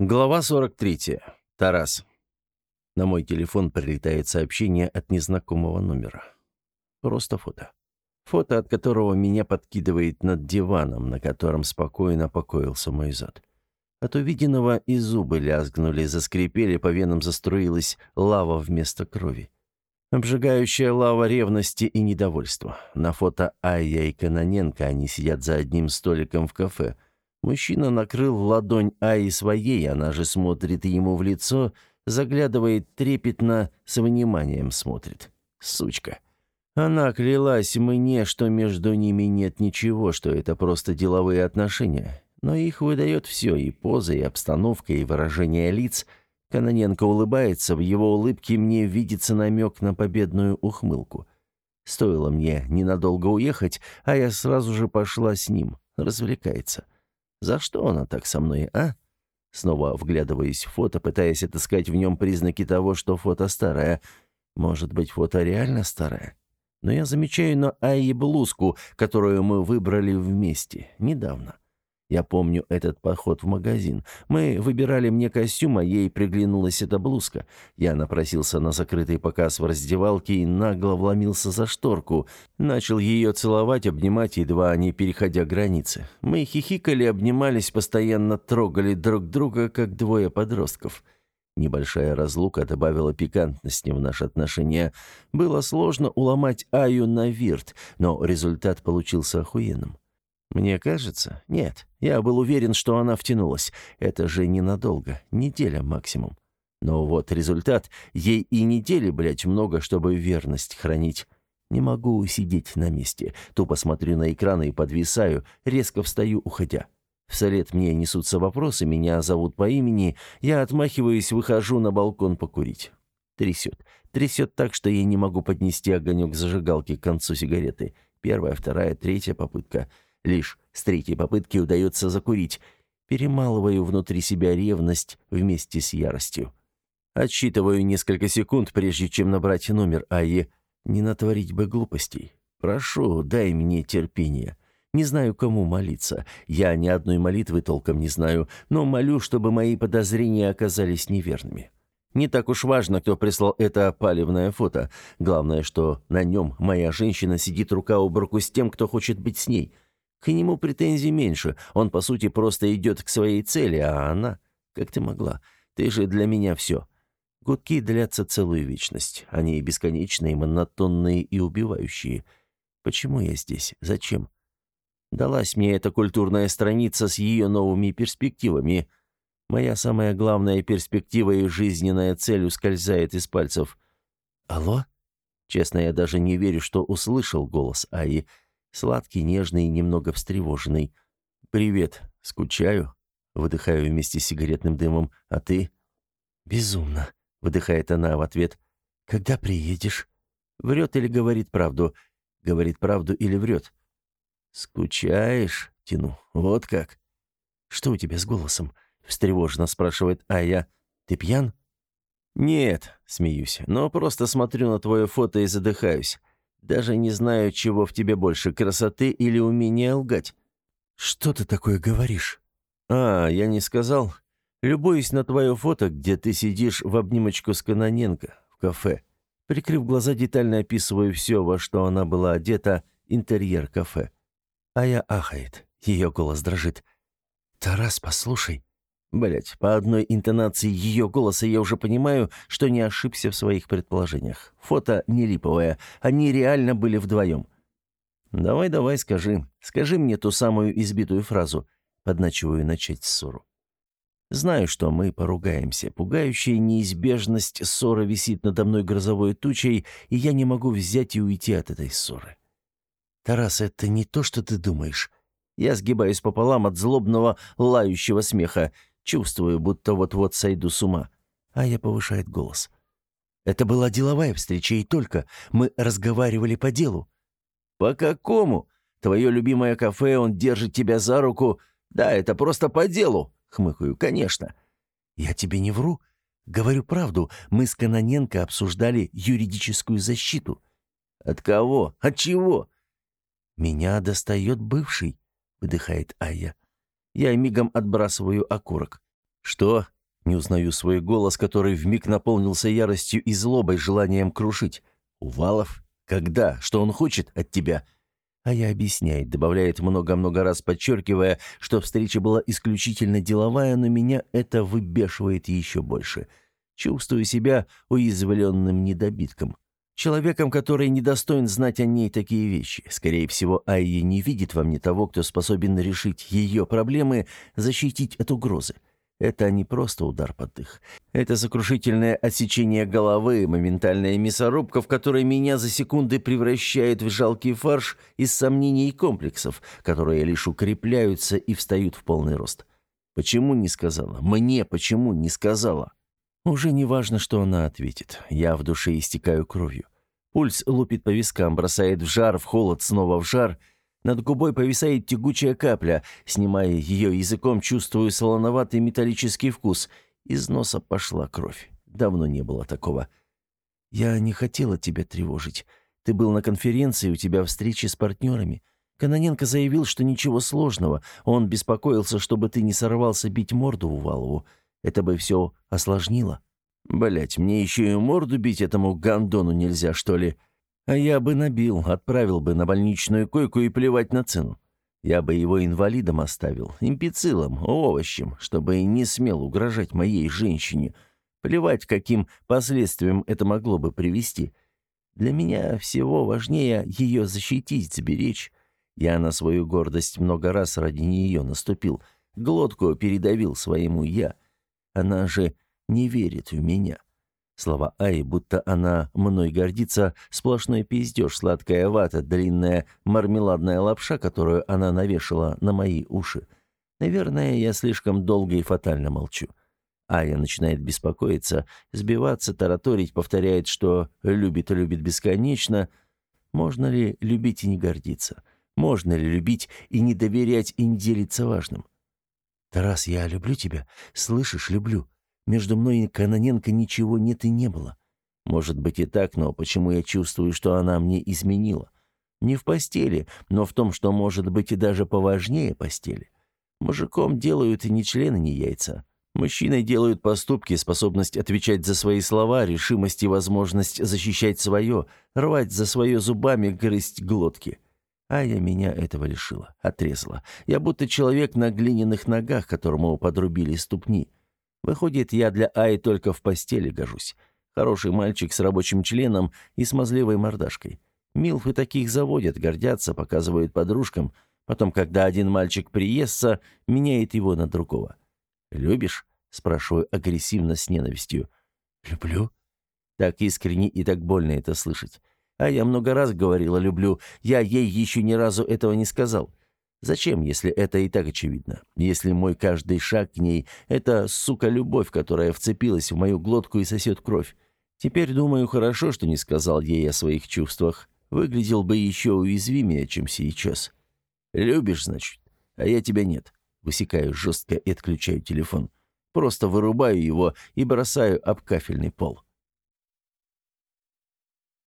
Глава 43. Тарас. На мой телефон прилетает сообщение от незнакомого номера. Просто фото. Фото, от которого меня подкидывает над диваном, на котором спокойно покоился мой зад. От увиденного и зубы лязгнули, заскрипели, по венам заструилась лава вместо крови. Обжигающая лава ревности и недовольства. На фото Айя и Каноненко они сидят за одним столиком в кафе – Мужчина накрыл ладонь Аи своей, она же смотрит ему в лицо, заглядывает трепетно, с вниманием смотрит. Сучка. Она клялась мне, что между ними нет ничего, что это просто деловые отношения. Но их выдает все, и поза, и обстановка, и выражение лиц. Каноненко улыбается, в его улыбке мне видится намек на победную ухмылку. Стоило мне ненадолго уехать, а я сразу же пошла с ним. Развлекается. За что она так со мной, а? Снова вглядываясь в фото, пытаясь отыскать в нем признаки того, что фото старое. Может быть, фото реально старое? Но я замечаю на Айе блузку, которую мы выбрали вместе, недавно. Я помню этот поход в магазин. Мы выбирали мне костюм, а ей приглянулась эта блузка. Я напросился на закрытый показ в раздевалке и нагло вломился за шторку. Начал ее целовать, обнимать, едва не переходя границы. Мы хихикали, обнимались, постоянно трогали друг друга, как двое подростков. Небольшая разлука добавила пикантности в наши отношения. Было сложно уломать Аю на вирт, но результат получился охуенным. Мне кажется? Нет. Я был уверен, что она втянулась. Это же ненадолго. Неделя максимум. Но вот результат. Ей и недели, блядь, много, чтобы верность хранить. Не могу сидеть на месте. Тупо смотрю на экраны и подвисаю, резко встаю, уходя. Вслед мне несутся вопросы, меня зовут по имени. Я отмахиваюсь, выхожу на балкон покурить. Трясет. Трясет так, что я не могу поднести огонек зажигалки к концу сигареты. Первая, вторая, третья попытка — Лишь с третьей попытки удается закурить. Перемалываю внутри себя ревность вместе с яростью. Отсчитываю несколько секунд, прежде чем набрать номер Аи. Не натворить бы глупостей. Прошу, дай мне терпение. Не знаю, кому молиться. Я ни одной молитвы толком не знаю, но молю, чтобы мои подозрения оказались неверными. Не так уж важно, кто прислал это палевное фото. Главное, что на нем моя женщина сидит рука об руку с тем, кто хочет быть с ней. К нему претензий меньше. Он, по сути, просто идет к своей цели, а она... Как ты могла? Ты же для меня все. Гудки длятся целую вечность. Они бесконечные, монотонные и убивающие. Почему я здесь? Зачем? Далась мне эта культурная страница с ее новыми перспективами. Моя самая главная перспектива и жизненная цель ускользает из пальцев. «Алло?» Честно, я даже не верю, что услышал голос Аи. Сладкий, нежный немного встревоженный. «Привет. Скучаю?» Выдыхаю вместе с сигаретным дымом. «А ты?» «Безумно», — выдыхает она в ответ. «Когда приедешь?» Врет или говорит правду? Говорит правду или врет? «Скучаешь?» — тяну. «Вот как?» «Что у тебя с голосом?» — встревоженно спрашивает Ая. «Ты пьян?» «Нет», — смеюсь, «но просто смотрю на твое фото и задыхаюсь. Даже не знаю, чего в тебе больше, красоты или умения лгать». «Что ты такое говоришь?» «А, я не сказал. Любуюсь на твое фото, где ты сидишь в обнимочку с Каноненко в кафе. Прикрыв глаза, детально описываю все, во что она была одета, интерьер кафе. А я ахает. Ее голос дрожит. «Тарас, послушай». Блять, по одной интонации ее голоса я уже понимаю, что не ошибся в своих предположениях. Фото не липовое, они реально были вдвоем. «Давай, давай, скажи. Скажи мне ту самую избитую фразу». Подначиваю начать ссору. Знаю, что мы поругаемся. Пугающая неизбежность ссоры висит надо мной грозовой тучей, и я не могу взять и уйти от этой ссоры. «Тарас, это не то, что ты думаешь». Я сгибаюсь пополам от злобного, лающего смеха. Чувствую, будто вот-вот сойду с ума. А я повышает голос. Это была деловая встреча, и только. Мы разговаривали по делу. «По какому? Твое любимое кафе, он держит тебя за руку. Да, это просто по делу», — хмыкаю, «конечно». «Я тебе не вру. Говорю правду. Мы с Каноненко обсуждали юридическую защиту». «От кого? От чего?» «Меня достает бывший», — выдыхает Ая. Я мигом отбрасываю окурок. «Что?» Не узнаю свой голос, который вмиг наполнился яростью и злобой, желанием крушить. «Увалов? Когда? Что он хочет от тебя?» А я объясняет, добавляет много-много раз, подчеркивая, что встреча была исключительно деловая, но меня это выбешивает еще больше. Чувствую себя уязвленным недобитком. Человеком, который недостоин знать о ней такие вещи. Скорее всего, Айя не видит во мне того, кто способен решить ее проблемы, защитить от угрозы. Это не просто удар под дых. Это сокрушительное отсечение головы, моментальная мясорубка, в которой меня за секунды превращает в жалкий фарш из сомнений и комплексов, которые лишь укрепляются и встают в полный рост. Почему не сказала? Мне почему не сказала? Уже не важно, что она ответит. Я в душе истекаю кровью. Пульс лупит по вискам, бросает в жар, в холод, снова в жар — над губой повисает тягучая капля. Снимая ее языком, чувствую солоноватый металлический вкус. Из носа пошла кровь. Давно не было такого. «Я не хотела тебя тревожить. Ты был на конференции, у тебя встречи с партнерами. Каноненко заявил, что ничего сложного. Он беспокоился, чтобы ты не сорвался бить морду Увалову. Это бы все осложнило». Блять, мне еще и морду бить этому гандону нельзя, что ли?» А я бы набил, отправил бы на больничную койку и плевать на цену. Я бы его инвалидом оставил, импицилом, овощем, чтобы не смел угрожать моей женщине. Плевать, каким последствиям это могло бы привести. Для меня всего важнее ее защитить, сберечь. Я на свою гордость много раз ради нее наступил, глотку передавил своему «я». Она же не верит в меня. Слова Аи, будто она мной гордится, сплошной пиздеж, сладкая вата, длинная мармеладная лапша, которую она навешала на мои уши. Наверное, я слишком долго и фатально молчу. Ая начинает беспокоиться, сбиваться, тараторить, повторяет, что любит и любит бесконечно. Можно ли любить и не гордиться? Можно ли любить и не доверять и не делиться важным? «Тарас, я люблю тебя. Слышишь, люблю. Между мной и Каноненко ничего нет и не было. Может быть и так, но почему я чувствую, что она мне изменила? Не в постели, но в том, что может быть и даже поважнее постели. Мужиком делают и ни члены, ни яйца. Мужчиной делают поступки, способность отвечать за свои слова, решимость и возможность защищать свое, рвать за свое зубами, грызть глотки. А я меня этого лишила, отрезала. Я будто человек на глиняных ногах, которому подрубили ступни. Выходит, я для Аи только в постели гожусь. Хороший мальчик с рабочим членом и смазливой мордашкой. Милфы таких заводят, гордятся, показывают подружкам. Потом, когда один мальчик приестся, меняет его на другого. «Любишь?» — спрашиваю агрессивно с ненавистью. «Люблю?» Так искренне и так больно это слышать. А я много раз говорила «люблю». Я ей еще ни разу этого не сказал. Зачем, если это и так очевидно? Если мой каждый шаг к ней — это, сука, любовь, которая вцепилась в мою глотку и сосет кровь? Теперь, думаю, хорошо, что не сказал ей о своих чувствах. Выглядел бы еще уязвимее, чем сейчас. Любишь, значит? А я тебя нет. Высекаю жестко и отключаю телефон. Просто вырубаю его и бросаю об кафельный пол.